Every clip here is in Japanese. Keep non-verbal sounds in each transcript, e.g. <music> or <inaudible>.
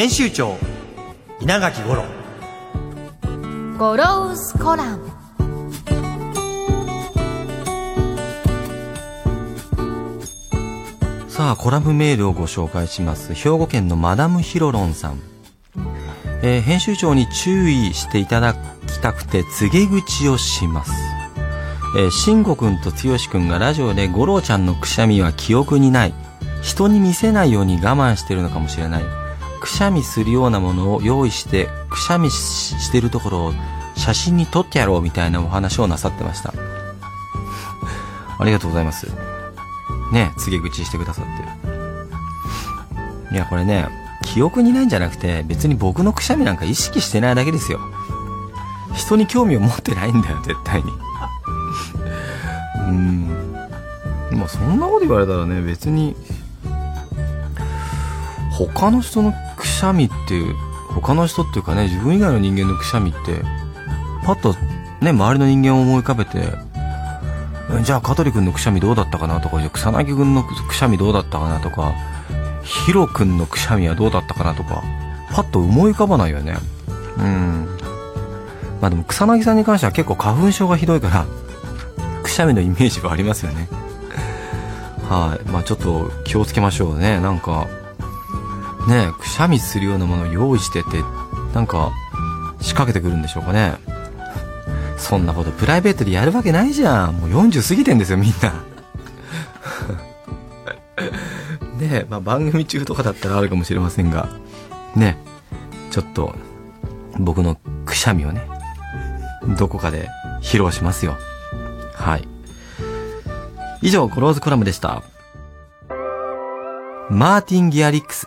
編集長稲垣五郎。ゴロウスコラム。さあコラムメールをご紹介します。兵庫県のマダムヒロロンさん、えー、編集長に注意していただきたくて告げ口をします。えー、慎吾くんと剛くんがラジオで五郎ちゃんのくしゃみは記憶にない。人に見せないように我慢してるのかもしれないくしゃみするようなものを用意してくしゃみしてるところを写真に撮ってやろうみたいなお話をなさってましたありがとうございますね告げ口してくださっていやこれね記憶にないんじゃなくて別に僕のくしゃみなんか意識してないだけですよ人に興味を持ってないんだよ絶対に。うん。まあそんなこと言われたらね別に他の人のくしゃみって他の人っていうかね自分以外の人間のくしゃみってパッとね周りの人間を思い浮かべてじゃあ香取君のくしゃみどうだったかなとかじゃ草薙君のくしゃみどうだったかなとかヒロ君のくしゃみはどうだったかなとかパッと思い浮かばないよね。うん。まあでも草薙さんに関しては結構花粉症がひどいからくしゃみのイメージはありますよね。はい。まあちょっと気をつけましょうね。なんかねくしゃみするようなものを用意しててなんか仕掛けてくるんでしょうかね。そんなことプライベートでやるわけないじゃん。もう40過ぎてんですよみんな。<laughs> ねまあ番組中とかだったらあるかもしれませんがねちょっと僕のくしゃみをねどこかで披露しますよ。はい。以上コローズコラムでした。マーティン・ギアリックス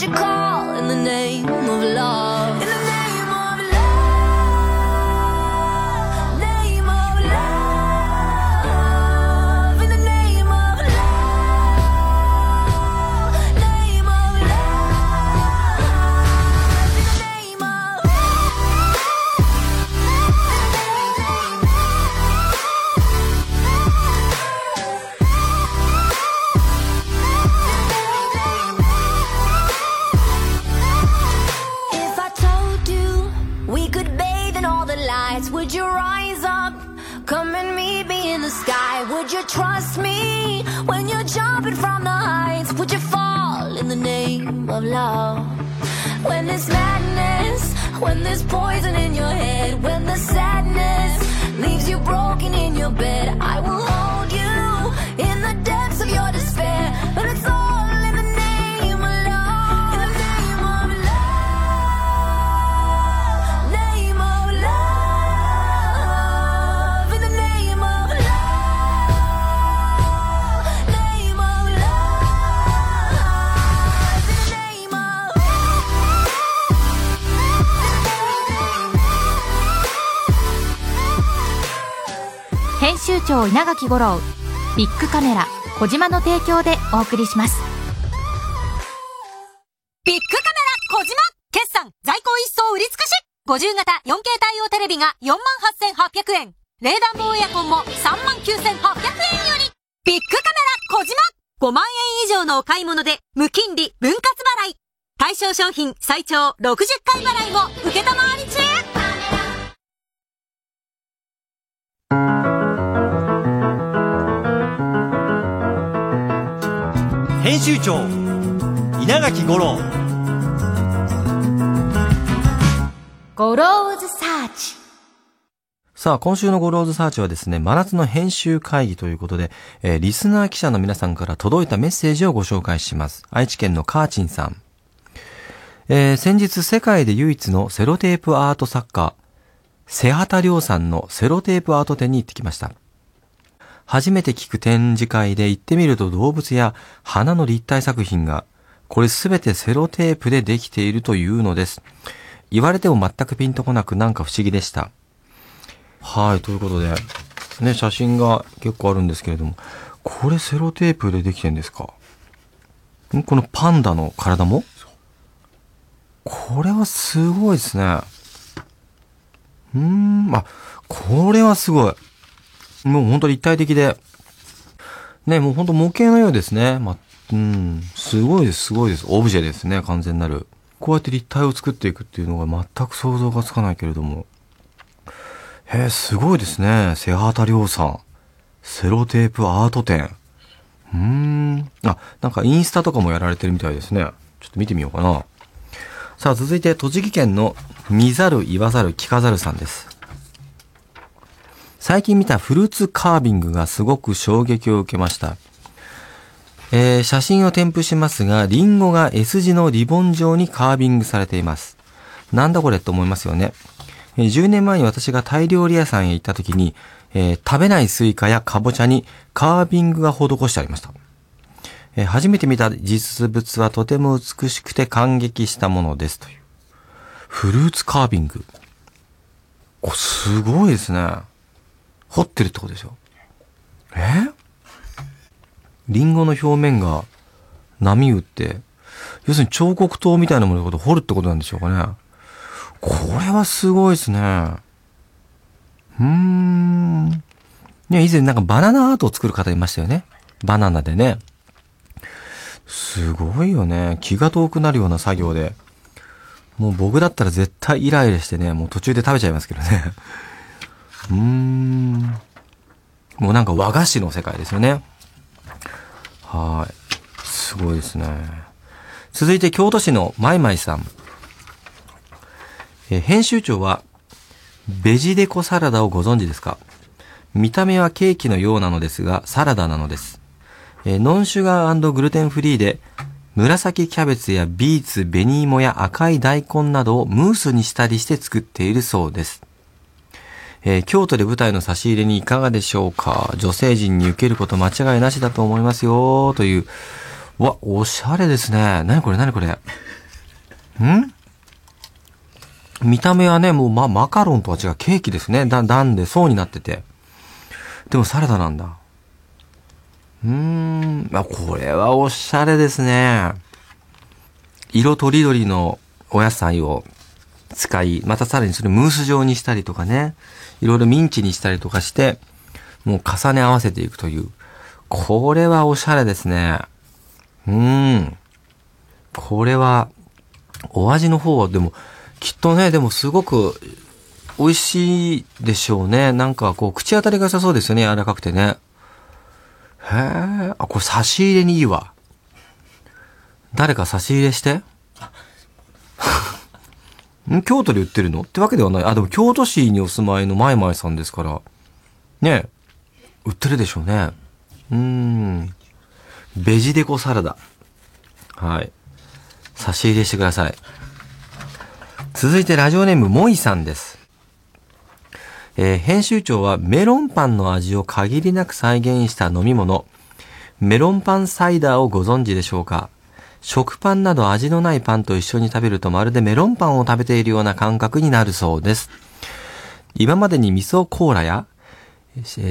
would you call in the name of love? Sky, would you trust me when you're jumping from the heights? Would you fall in the name of love? When there's madness, when there's poison in your head, when the sadness leaves you broken in your bed, I will 集長稲垣吾郎ビッグカメラ小島の提供でお送りします。ビッグカメラ小島決算在庫一掃売り尽くし50型 4K 対応テレビが48,800円。冷暖房エアコンも39,800円より。ビッグカメラ小島5万円以上のお買い物で無金利分割払い。対象商品最長60回払いも受けたまわり中集長稲垣吾郎 Goro's Search。さあ、今週の Goro's Search はですね、真夏の編集会議ということで、えーリスナー記者の皆さんから届いたメッセージをご紹介します。愛知県のカーチンさん。えー先日世界で唯一のセロテープアート作家、瀬畑亮さんのセロテープアート展に行ってきました。初めて聞く展示会で行ってみると動物や花の立体作品が、これすべてセロテープでできているというのです。言われても全くピンとこなくなんか不思議でした。はい、ということで、ね、写真が結構あるんですけれども、これセロテープでできてんですか？このパンダの体も？これはすごいですね。うーん、あ、これはすごい。もう本当に立体的で、ね、もう本当模型のようですね。ま、うん、すごいです、すごいです。オブジェですね、完全なる。こうやって立体を作っていくっていうのが全く想像がつかないけれども。へえ、すごいですね。瀬畑亮さん。セロテープアート展。うーん。あ、なんかインスタとかもやられてるみたいですね。ちょっと見てみようかな。さあ、続いて、栃木県の見ざる言わざる聞かざるさんです。最近見たフルーツカービングがすごく衝撃を受けました。えー写真を添付しますが、リンゴが S 字のリボン状にカービングされています。なんだこれと思いますよね。10年前に私がタイ料理屋さんへ行った時に、えー食べないスイカやカボチャにカービングが施してありました。えー初めて見た実物はとても美しくて感激したものですという。フルーツカービング。すごいですね。彫ってるってことでしょ？え？リンゴの表面が波打って、要するに彫刻刀みたいなもののことを彫るってことなんでしょうかね。これはすごいですね。うーん。ね、以前なんかバナナアートを作る方いましたよね。バナナでね。すごいよね。気が遠くなるような作業で。もう僕だったら絶対イライラしてね、もう途中で食べちゃいますけどね。うーん。もうなんか和菓子の世界ですよね。はい。すごいですね。続いて京都市のマイマイさん。え編集長は、ベジデコサラダをご存知ですか？見た目はケーキのようなのですが、サラダなのです。えノンシュガーグルテンフリーで、紫キャベツやビーツ、紅芋や赤い大根などをムースにしたりして作っているそうです。えー京都で舞台の差し入れにいかがでしょうか？女性陣に受けること間違いなしだと思いますよ、という。わ、おしゃれですね。なにこれなにこれ？ん？見た目はね、もうま、マカロンとは違うケーキですね。だ、段で層になってて。でもサラダなんだ。うーん、あ、これはおしゃれですね。色とりどりのお野菜を使い、またさらにそれムース状にしたりとかね、いろいろミンチにしたりとかして、もう重ね合わせていくという。これはおしゃれですね。うーん。これは、お味の方はでも、きっとね、でもすごく美味しいでしょうね。なんかこう、口当たりが良さそうですよね、柔らかくてね。へえ、あ、これ差し入れにいいわ。誰か差し入れして。<laughs> ん？京都で売ってるの？ってわけではない。あ、でも京都市にお住まいのマイマイさんですから。ね売ってるでしょうね。うん。ベジデコサラダ。はい。差し入れしてください。続いてラジオネームモイさんです。えー編集長はメロンパンの味を限りなく再現した飲み物、メロンパンサイダーをご存知でしょうか？食パンなど味のないパンと一緒に食べるとまるでメロンパンを食べているような感覚になるそうです。今までに味噌コーラや、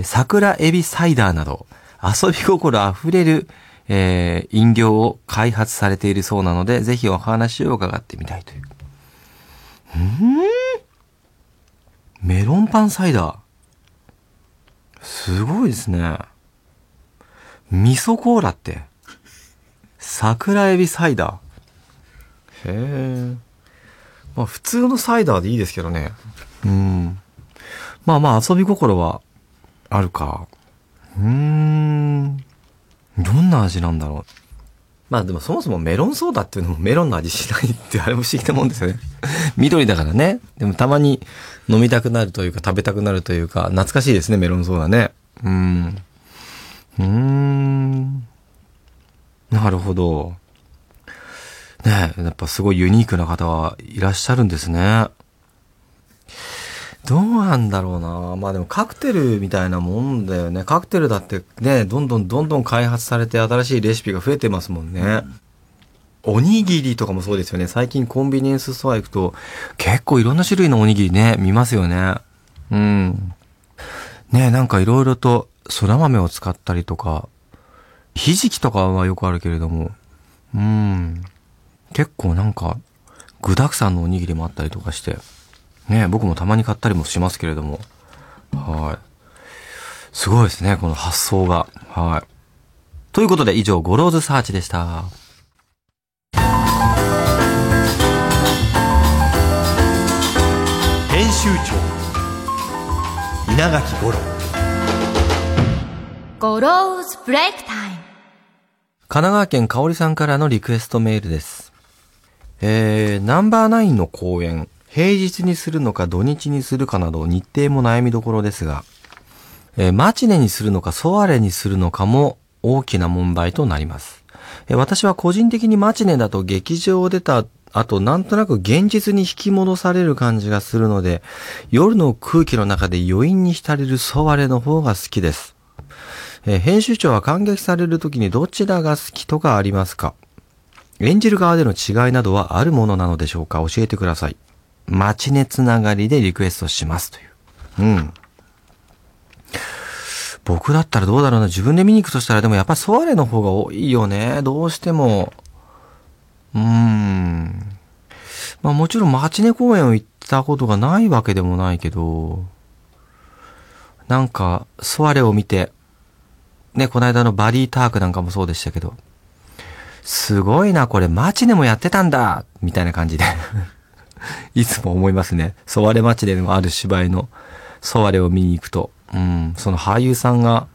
桜エビサイダーなど、遊び心あふれる、えー飲料を開発されているそうなので、ぜひお話を伺ってみたいという。うーん？メロンパンサイダー。すごいですね。味噌コーラって。桜エビサイダー。へえ。まあ普通のサイダーでいいですけどね。うん。まあまあ遊び心はあるか。うーん。どんな味なんだろまあでもそもそもメロンソーダっていうのもメロンの味しないってあれも不思議なもんですよね。<laughs> 緑だからね。でもたまに飲みたくなるというか食べたくなるというか、懐かしいですね、メロンソーダね。うん。うーん。なるほど。ねえ、やっぱすごいユニークな方はいらっしゃるんですね。どうなんだろうな。まあでもカクテルみたいなもんだよね。カクテルだってね、どんどんどんどん開発されて新しいレシピが増えてますもんね。おにぎりとかもそうですよね。最近コンビニエンスストア行くと結構いろんな種類のおにぎりね、見ますよね。うん。ねなんかいろいろと空豆を使ったりとか、ひじきとかはよくあるけれども、うん。結構なんか具沢山のおにぎりもあったりとかして、ね僕もたまに買ったりもしますけれども。はい。すごいですね、この発想が。はい。ということで以上、ゴローズサーチでした。編集長稲垣吾郎 Goro's Break Time。神奈川県香織さんからのリクエストメールです。えー、ナンバーナインの公演、平日にするのか土日にするかなど日程も悩みどころですが、えーマチネにするのかソワレにするのかも大きな問題となります。えー私は個人的にマチネだと劇場を出た後なんとなく現実に引き戻される感じがするので、夜の空気の中で余韻に浸れるソワレの方が好きです。えー編集長は感激されるときにどちらが好きとかありますか？演じる側での違いなどはあるものなのでしょうか？教えてください。マチネつながりでリクエストしますという。うん。僕だったらどうだろうな？自分で見に行くとしたらでもやっぱソワレの方が多いよね。どうしても。うーん。まあもちろんマチネ公演を行ったことがないわけでもないけど、なんか、ソワレを見て、ね、この間のバリータークなんかもそうでしたけど、すごいな、これマチネもやってたんだみたいな感じで。<laughs> いつも思いますね。ソワレマチネのある芝居のソワレを見に行くと。うん、その俳優さんが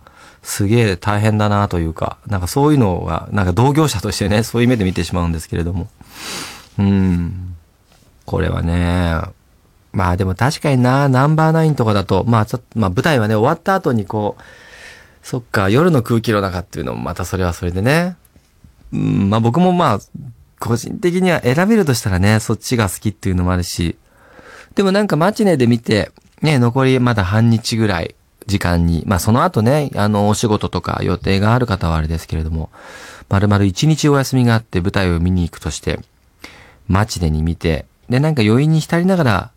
すげえ大変だなというか、なんかそういうのは、なんか同業者としてね、そういう目で見てしまうんですけれども。うん。これはね、まあでも確かにな、ナンバーナインとかだと、まあちょっと、まあ舞台はね、終わった後にこう、そっか、夜の空気の中っていうのもまたそれはそれでね。うん、まあ僕もまあ、個人的には選べるとしたらね、そっちが好きっていうのもあるし、でもなんかマチネで見て、ね、残りまだ半日ぐらい時間に、まあその後ね、あの、お仕事とか予定がある方はあれですけれども、まるまる一日お休みがあって舞台を見に行くとして、マチネに見て、で、なんか余韻に浸りながら、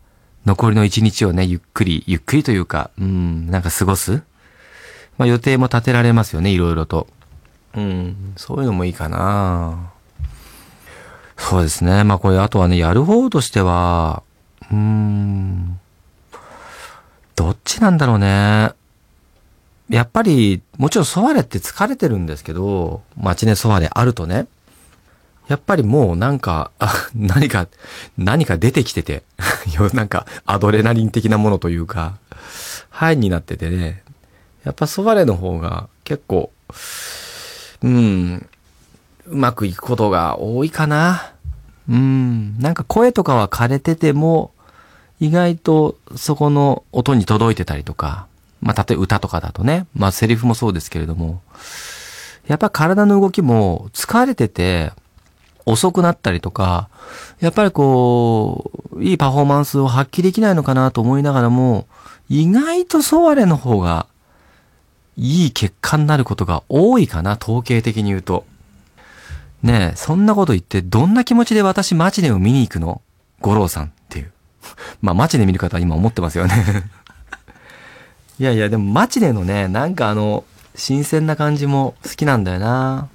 残りの一日をね、ゆっくり、ゆっくりというか、うん、なんか過ごすまあ予定も立てられますよね、いろいろと。うん、そういうのもいいかなそうですね。まあこれ、あとはね、やる方としては、うーん、どっちなんだろうね。やっぱり、もちろんソワレって疲れてるんですけど、マチネソワレあるとね、やっぱりもうなんか、あ <laughs> 何か、何か出てきてて、よ <laughs> なんかアドレナリン的なものというか、ハイになっててね、やっぱソワレの方が結構、うん、うまくいくことが多いかな。うん、なんか声とかは枯れてても、意外とそこの音に届いてたりとか、まあ、例えば歌とかだとね、まあ、セリフもそうですけれども、やっぱ体の動きも疲れてて、遅くなったりとか、やっぱりこう、いいパフォーマンスを発揮できないのかなと思いながらも、意外とソワレの方が、いい結果になることが多いかな、統計的に言うと。ねえ、そんなこと言って、どんな気持ちで私マチネを見に行くの？五郎さんっていう。<laughs> まあ、マチネ見る方は今思ってますよね。<laughs> いやいや、でもマチネのね、なんかあの、新鮮な感じも好きなんだよな。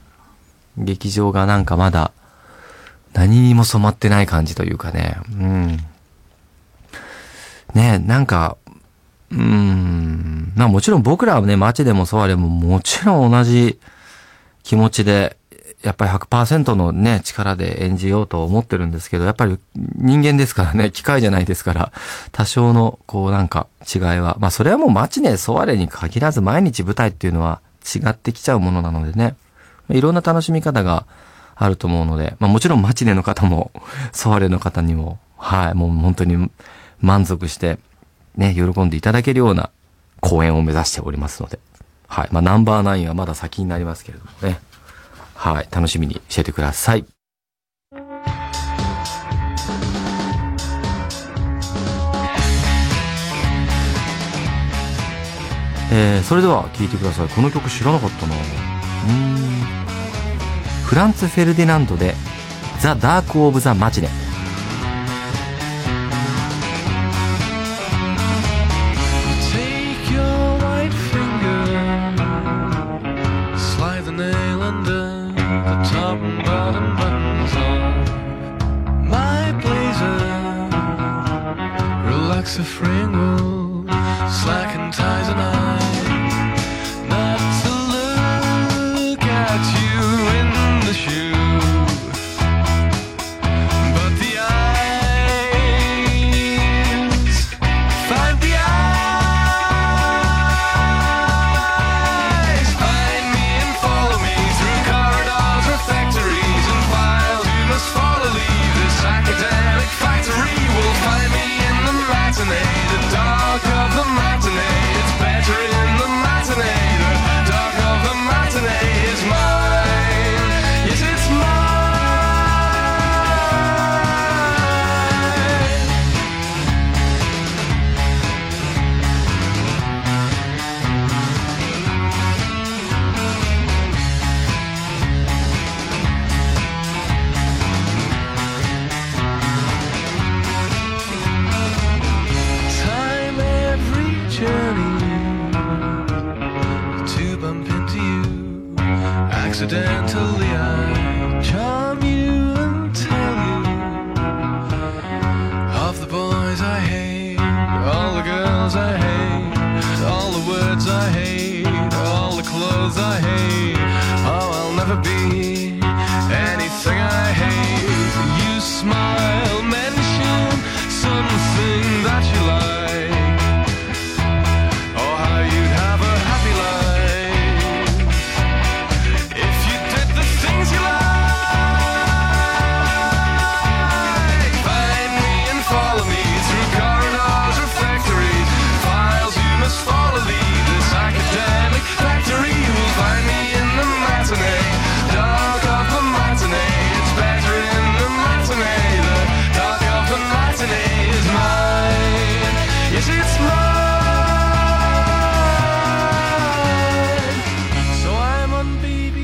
劇場がなんかまだ、何にも染まってない感じというかね。うん。ねえ、なんか、うん。まあもちろん僕らはね、街でもソワレももちろん同じ気持ちで、やっぱり100%のね、力で演じようと思ってるんですけど、やっぱり人間ですからね、機械じゃないですから、多少のこうなんか違いは、まあそれはもう街でソワレに限らず毎日舞台っていうのは違ってきちゃうものなのでね、いろんな楽しみ方があると思うので、まあもちろんマチネの方も、ソワレの方にも、はい、もう本当に満足して、ね、喜んでいただけるような公演を目指しておりますので、はい。まあナンバーナインはまだ先になりますけれどもね。はい。楽しみにしててください。えー、それでは聴いてください。この曲知らなかったなうん。フランツ・フェルディナンドで、ザ・ダーク・オブ・ザ・マチネ。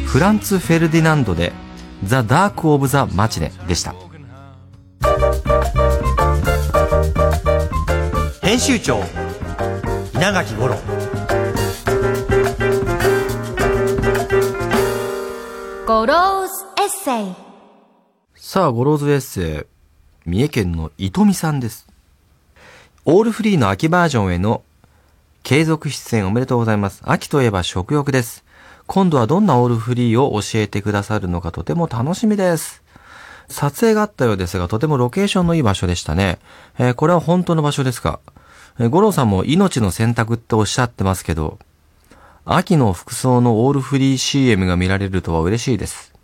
フランツ・フェルディナンドで、 The Dark of the Matinée でした。編集長稲垣吾郎 Goro's エッセイさあ、 Goro's Essay、三重県の糸美さんです。オールフリーの秋バージョンへの継続出演おめでとうございます。秋といえば食欲です。今度はどんなオールフリーを教えてくださるのかとても楽しみです。撮影があったようですが、とてもロケーションのいい場所でしたね。えーこれは本当の場所ですか、えー、五郎さんも命の選択っておっしゃってますけど、秋の服装のオールフリー CM が見られるとは嬉しいです。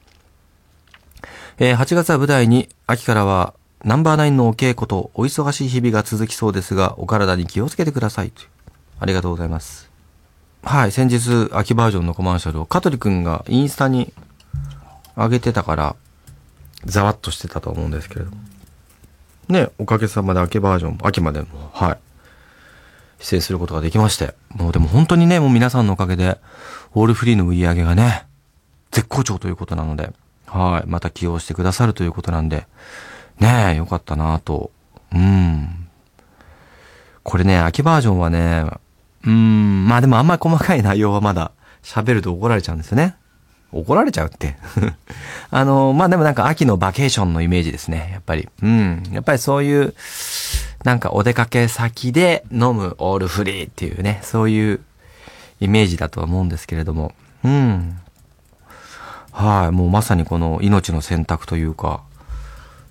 えー8月は舞台に、秋からはナンバーナインのお稽古とお忙しい日々が続きそうですが、お体に気をつけてください。ありがとうございます。はい、先日、秋バージョンのコマーシャルを香取くんがインスタに上げてたから、ざわっとしてたと思うんですけれども。ね、おかげさまで秋バージョン、秋までも、はい、出演することができまして。もうでも本当にね、もう皆さんのおかげで、オールフリーの売り上げがね、絶好調ということなので、はい。また起用してくださるということなんで、ねえ、よかったなと。うん。これね、秋バージョンはね、うん、まあでもあんまり細かい内容はまだ喋ると怒られちゃうんですよね。怒られちゃうって。<laughs> あの、まあでもなんか秋のバケーションのイメージですね。やっぱり。うん。やっぱりそういう、なんかお出かけ先で飲むオールフリーっていうね、そういうイメージだとは思うんですけれども。うん。はい、もうまさにこの命の選択というか、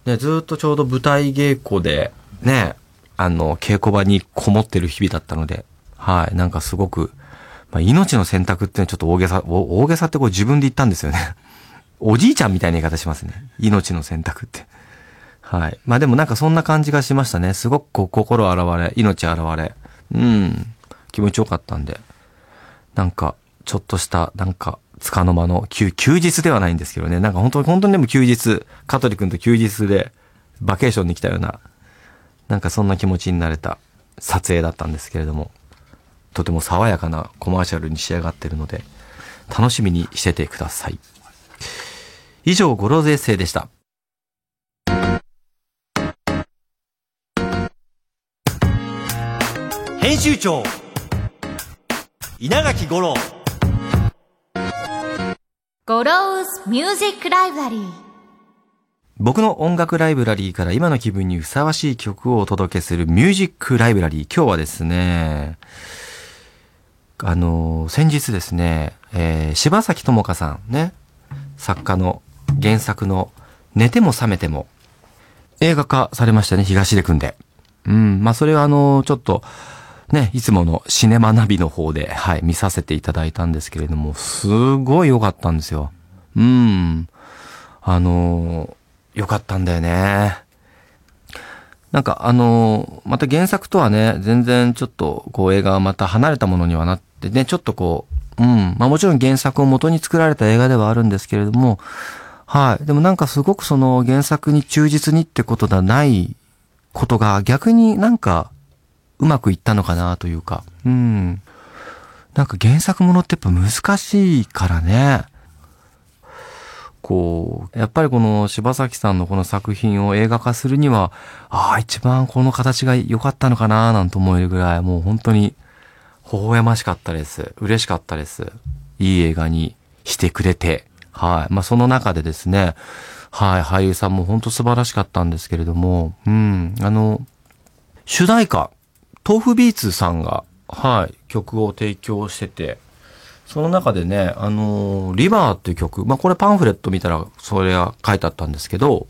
ね、ずっとちょうど舞台稽古で、ね、あの、稽古場にこもってる日々だったので、はい、なんかすごく、まあ、命の選択っていうのはちょっと大げさ、大げさってこう自分で言ったんですよね。<laughs> おじいちゃんみたいな言い方しますね。命の選択って。はい。まあでもなんかそんな感じがしましたね。すごくこう心洗われ、命洗われ。うん。気持ちよかったんで。なんか、ちょっとした、なんか、つかの間の休、休日ではないんですけどね。なんか本当に、本当にでも休日、香取くんと休日で、バケーションに来たような、なんかそんな気持ちになれた撮影だったんですけれども、とても爽やかなコマーシャルに仕上がってるので、楽しみにしててください。以上、 Goro's Essay でした。編集長稲垣吾郎ゴローズミュージックライブラリー。僕の音楽ライブラリーから今の気分にふさわしい曲をお届けするミュージックライブラリー。今日はですね、あの、先日ですね、えー柴崎友香さんね、作家の原作の寝ても覚めても映画化されましたね、東出くんで。うん、まあそれはあの、ちょっと、ね、いつものシネマナビの方で、はい、見させていただいたんですけれども、すごい良かったんですよ。うん。あの、良かったんだよね。なんかあの、また原作とはね、全然ちょっとこう映画はまた離れたものにはなってね、ちょっとこう、うん、まあもちろん原作を元に作られた映画ではあるんですけれども、はい。でもなんかすごくその原作に忠実にってことではないことが逆になんかうまくいったのかなというか、うん。なんか原作ものってやっぱ難しいからね。こう、やっぱりこの柴崎さんのこの作品を映画化するには、ああ、一番この形が良かったのかななんて思えるぐらい、もう本当に微笑ましかったです。嬉しかったです。いい映画にしてくれて。はい。まあその中でですね、はい、俳優さんも本当素晴らしかったんですけれども、うん、あの、主題歌、豆腐ビーツさんが、はい、曲を提供してて、その中でね、あのーリバーっていう曲、まあ、これパンフレット見たらそれが書いてあったんですけど、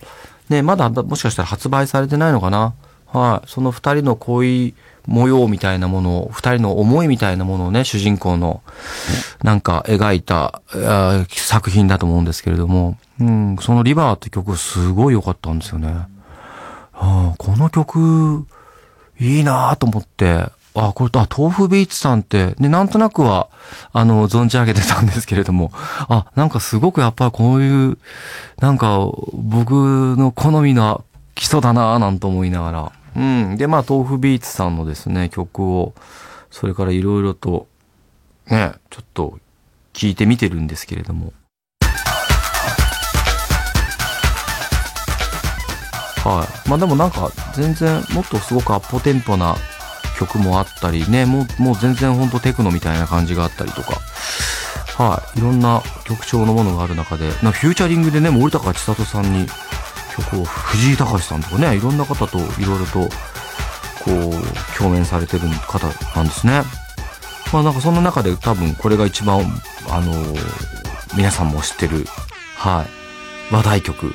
ね、まだもしかしたら発売されてないのかなはい。その二人の恋模様みたいなものを、二人の思いみたいなものをね、主人公の、なんか描いた、作品だと思うんですけれども、うん、そのリバーって曲すごい良かったんですよね。あこの曲、いいなぁと思って、あ、これ、あ、豆腐ビーツさんって、ね、なんとなくは、あの、存じ上げてたんですけれども、あ、なんかすごくやっぱこういう、なんか、僕の好みの基礎だなぁなんて思いながら、うん。で、まあ、豆腐ビーツさんのですね、曲を、それからいろいろと、ね、ちょっと、聞いてみてるんですけれども、はい。まあでもなんか全然もっとすごくアッポテンポな曲もあったりね、もうもう全然ほんとテクノみたいな感じがあったりとか、はい。いろんな曲調のものがある中で、なフューチャリングでね、森高千里さんに曲を藤井隆さんとかね、いろんな方といろいろとこう共演されてる方なんですね。まあなんかそんな中で多分これが一番、あの皆さんも知ってる、はい。話題曲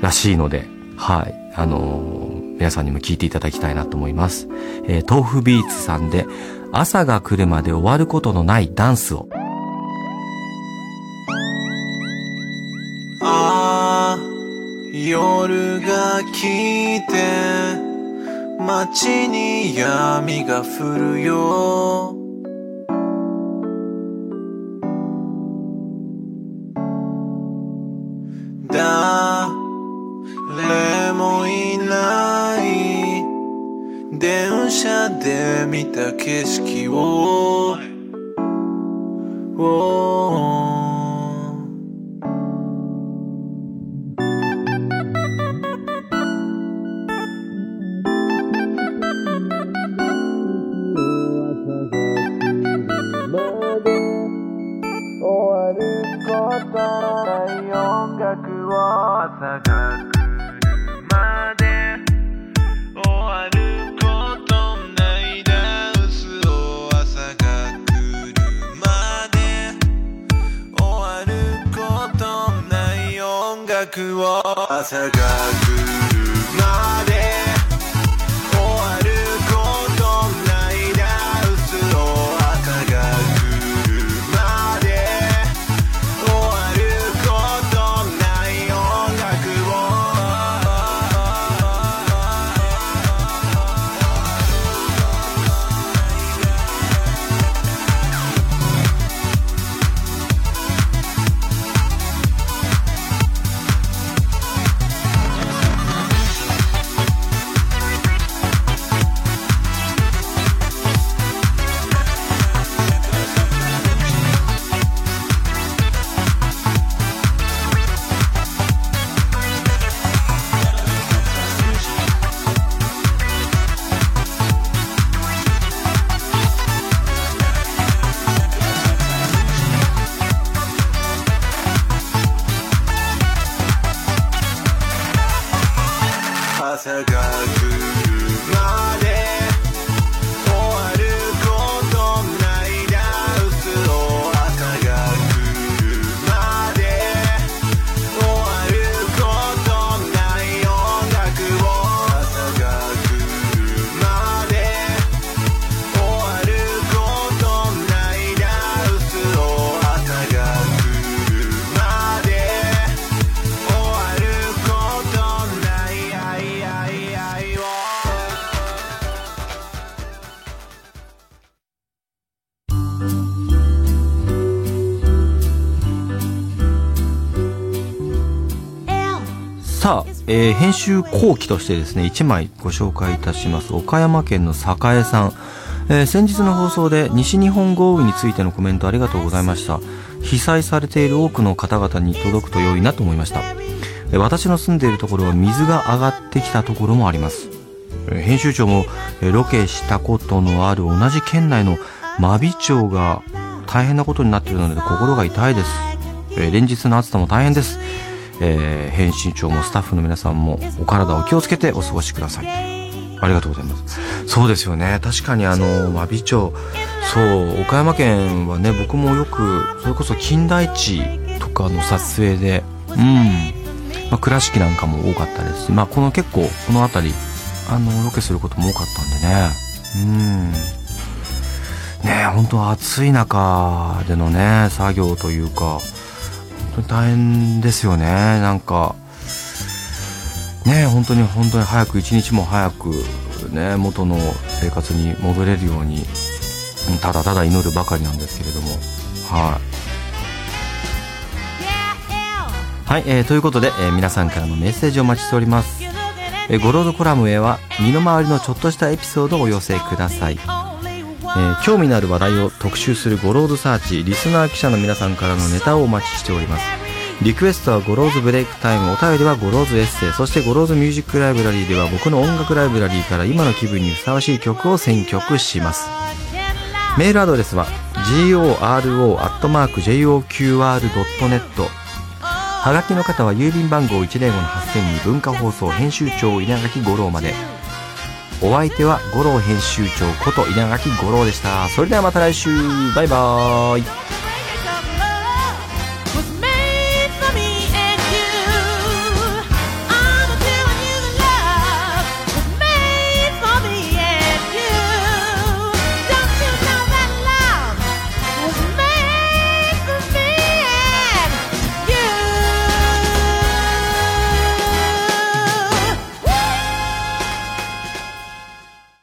らしいので、はい。あのー皆さんにも聞いていただきたいなと思います。えー豆腐ビーツさんで、朝が来るまで終わることのないダンスを。ああ夜が来て街に闇が降るよ見たえー編集後期としてですね1枚ご紹介いたします。岡山県の栄さん、えー先日の放送で西日本豪雨についてのコメントありがとうございました。被災されている多くの方々に届くと良いなと思いました。えー私の住んでいるところは水が上がってきたところもあります。え編集長もえロケしたことのある同じ県内の真備町が大変なことになっているので心が痛いです、え連日の暑さも大変です、えー編集長もスタッフの皆さんもお体を気をつけてお過ごしください。ありがとうございます。そうですよね。確かにあの真備町そう岡山県はね僕もよくそれこそ金田一とかの撮影でうん、まあ、倉敷なんかも多かったですしまあこの結構この辺りあのロケすることも多かったんでね。うん。ねえ本当暑い中でのね作業というか当に大変ですよね。なんかね本当に本当に早く一日も早くね元の生活に戻れるようにただただ祈るばかりなんですけれども。はい。はい、えーということで、えー皆さんからのメッセージをお待ちしております、えーゴロードコラムへは身の回りのちょっとしたエピソードをお寄せください、えー興味のある話題を特集するゴロードサーチリスナー記者の皆さんからのネタをお待ちしております。リクエストはゴローズブレイクタイムお便りはゴローズエッセイそしてゴローズミュージックライブラリーでは僕の音楽ライブラリーから今の気分にふさわしい曲を選曲します。メールアドレスは goro.joqr.net はがきの方は郵便番号105-8000に文化放送編集長稲垣吾郎まで。お相手は五郎編集長こと稲垣吾郎でした。それではまた来週。バイバーイ。